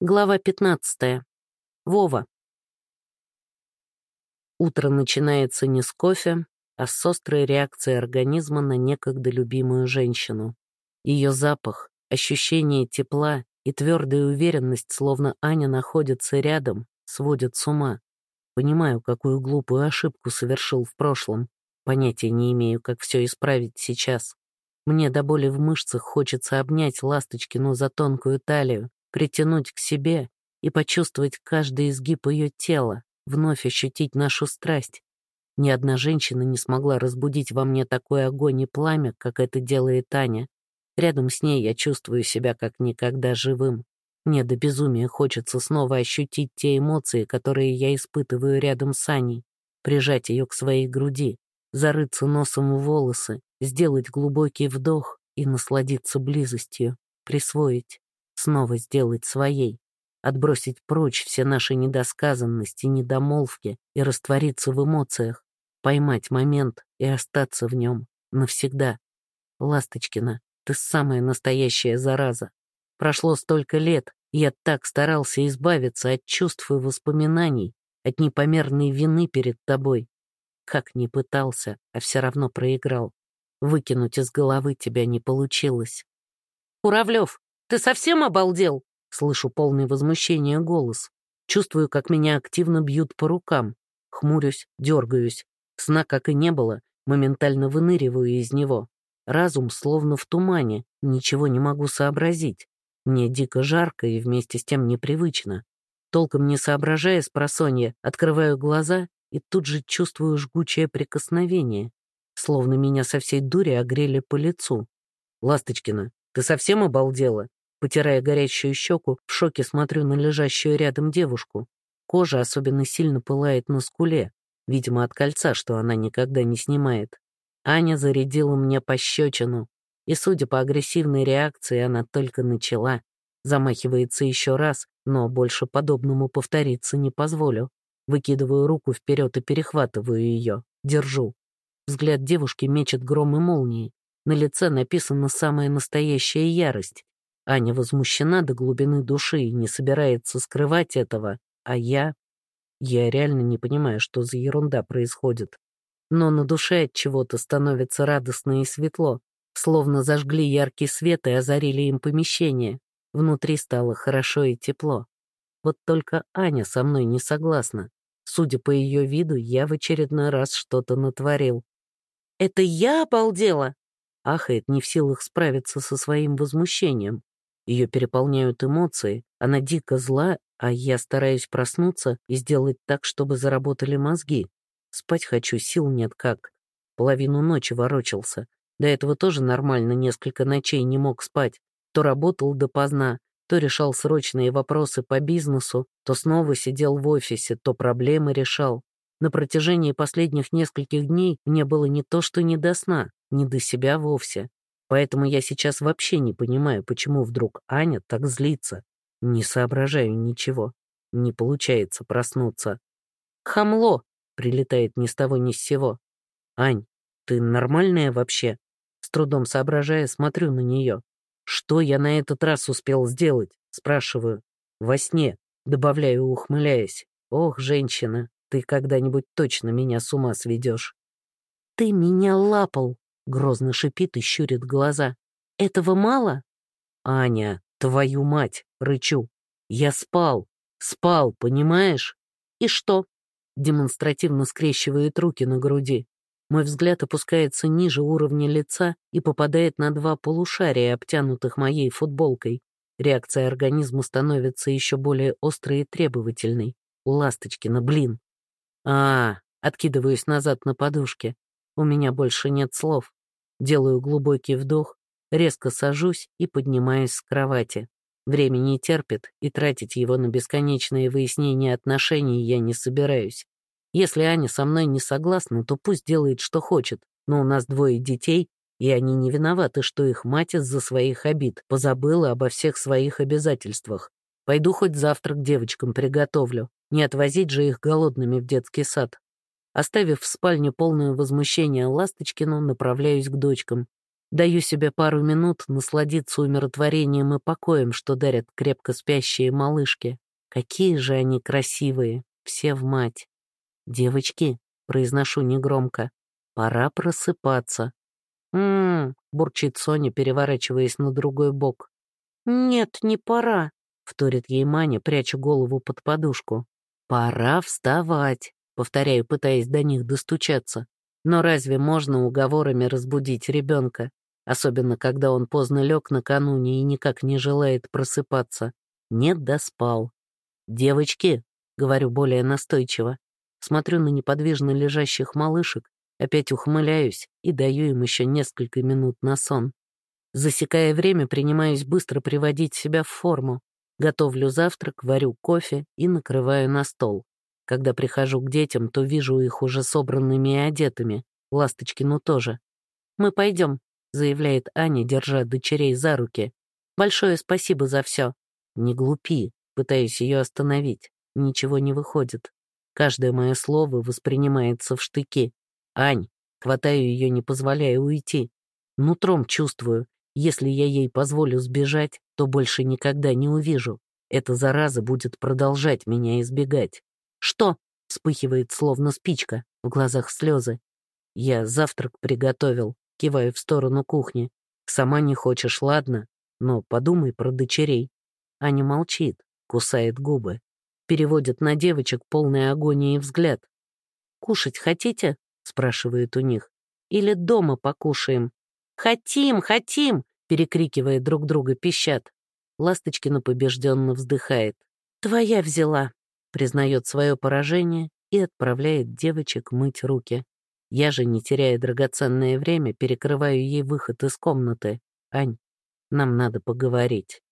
Глава 15. Вова. Утро начинается не с кофе, а с острой реакцией организма на некогда любимую женщину. Ее запах, ощущение тепла и твердая уверенность, словно Аня находится рядом, сводят с ума. Понимаю, какую глупую ошибку совершил в прошлом. Понятия не имею, как все исправить сейчас. Мне до боли в мышцах хочется обнять Ласточкину за тонкую талию, притянуть к себе и почувствовать каждый изгиб ее тела, вновь ощутить нашу страсть. Ни одна женщина не смогла разбудить во мне такой огонь и пламя, как это делает Таня. Рядом с ней я чувствую себя как никогда живым. Мне до безумия хочется снова ощутить те эмоции, которые я испытываю рядом с Аней, прижать ее к своей груди, зарыться носом в волосы, сделать глубокий вдох и насладиться близостью, присвоить снова сделать своей, отбросить прочь все наши недосказанности, недомолвки и раствориться в эмоциях, поймать момент и остаться в нем навсегда. Ласточкина, ты самая настоящая зараза. Прошло столько лет, я так старался избавиться от чувств и воспоминаний, от непомерной вины перед тобой. Как ни пытался, а все равно проиграл. Выкинуть из головы тебя не получилось. «Куравлев, ты совсем обалдел?» Слышу полное возмущение голос. Чувствую, как меня активно бьют по рукам. Хмурюсь, дергаюсь. Сна как и не было, моментально выныриваю из него. Разум словно в тумане, ничего не могу сообразить. Мне дико жарко и вместе с тем непривычно. Толком не соображая с просонья, открываю глаза и тут же чувствую жгучее прикосновение, словно меня со всей дури огрели по лицу. «Ласточкина, ты совсем обалдела?» Потирая горящую щеку, в шоке смотрю на лежащую рядом девушку. Кожа особенно сильно пылает на скуле, видимо, от кольца, что она никогда не снимает. Аня зарядила мне пощечину, и, судя по агрессивной реакции, она только начала. Замахивается еще раз, но больше подобному повториться не позволю. Выкидываю руку вперед и перехватываю ее. Держу. Взгляд девушки мечет гром и молнии. На лице написана самая настоящая ярость. Аня возмущена до глубины души и не собирается скрывать этого, а я... Я реально не понимаю, что за ерунда происходит. Но на душе от чего-то становится радостно и светло, словно зажгли яркий свет и озарили им помещение. Внутри стало хорошо и тепло. Вот только Аня со мной не согласна. Судя по ее виду, я в очередной раз что-то натворил. «Это я обалдела?» Ахает, не в силах справиться со своим возмущением. Ее переполняют эмоции, она дико зла, а я стараюсь проснуться и сделать так, чтобы заработали мозги. Спать хочу, сил нет как. Половину ночи ворочался. До этого тоже нормально несколько ночей не мог спать. То работал допоздна, то решал срочные вопросы по бизнесу, то снова сидел в офисе, то проблемы решал. На протяжении последних нескольких дней мне было не то что не до сна, не до себя вовсе. Поэтому я сейчас вообще не понимаю, почему вдруг Аня так злится. Не соображаю ничего. Не получается проснуться. «Хамло!» — прилетает ни с того ни с сего. «Ань, ты нормальная вообще?» С трудом соображая, смотрю на нее. «Что я на этот раз успел сделать?» — спрашиваю. «Во сне», — добавляю, ухмыляясь. «Ох, женщина, ты когда-нибудь точно меня с ума сведешь». «Ты меня лапал!» Грозно шипит и щурит глаза. «Этого мало?» «Аня, твою мать!» — рычу. «Я спал! Спал, понимаешь?» «И что?» Демонстративно скрещивает руки на груди. Мой взгляд опускается ниже уровня лица и попадает на два полушария, обтянутых моей футболкой. Реакция организма становится еще более острой и требовательной. Ласточкина, блин. А, откидываюсь назад на подушке. У меня больше нет слов. Делаю глубокий вдох, резко сажусь и поднимаюсь с кровати. Время не терпит, и тратить его на бесконечное выяснение отношений я не собираюсь. Если Аня со мной не согласна, то пусть делает, что хочет, но у нас двое детей, и они не виноваты, что их мать из-за своих обид позабыла обо всех своих обязательствах. Пойду хоть завтрак девочкам приготовлю, не отвозить же их голодными в детский сад. Оставив в спальне полное возмущение Ласточкину, направляюсь к дочкам. Даю себе пару минут насладиться умиротворением и покоем, что дарят крепко спящие малышки. Какие же они красивые, все в мать. «Девочки», — произношу негромко, — «пора просыпаться». «М-м-м», бурчит Соня, переворачиваясь на другой бок. «Нет, не пора», — вторит ей Маня, пряча голову под подушку. «Пора вставать», — повторяю, пытаясь до них достучаться. Но разве можно уговорами разбудить ребенка, особенно когда он поздно лег накануне и никак не желает просыпаться? Нет, доспал. «Девочки», — говорю более настойчиво, смотрю на неподвижно лежащих малышек, опять ухмыляюсь и даю им еще несколько минут на сон. Засекая время, принимаюсь быстро приводить себя в форму. Готовлю завтрак, варю кофе и накрываю на стол. Когда прихожу к детям, то вижу их уже собранными и одетыми. Ласточкину тоже. «Мы пойдем», — заявляет Аня, держа дочерей за руки. «Большое спасибо за все». «Не глупи», — пытаюсь ее остановить. Ничего не выходит. Каждое мое слово воспринимается в штыки. «Ань», хватаю ее, не позволяя уйти. Нутром чувствую, если я ей позволю сбежать, то больше никогда не увижу. Эта зараза будет продолжать меня избегать. «Что?» — вспыхивает, словно спичка, в глазах слезы. «Я завтрак приготовил», — киваю в сторону кухни. «Сама не хочешь, ладно? Но подумай про дочерей». Аня молчит, кусает губы. Переводит на девочек полный агонии взгляд. «Кушать хотите?» — спрашивает у них. «Или дома покушаем?» «Хотим, хотим!» — перекрикивая друг друга пищат. Ласточкина побежденно вздыхает. «Твоя взяла!» Признает свое поражение и отправляет девочек мыть руки. Я же, не теряя драгоценное время, перекрываю ей выход из комнаты. «Ань, нам надо поговорить».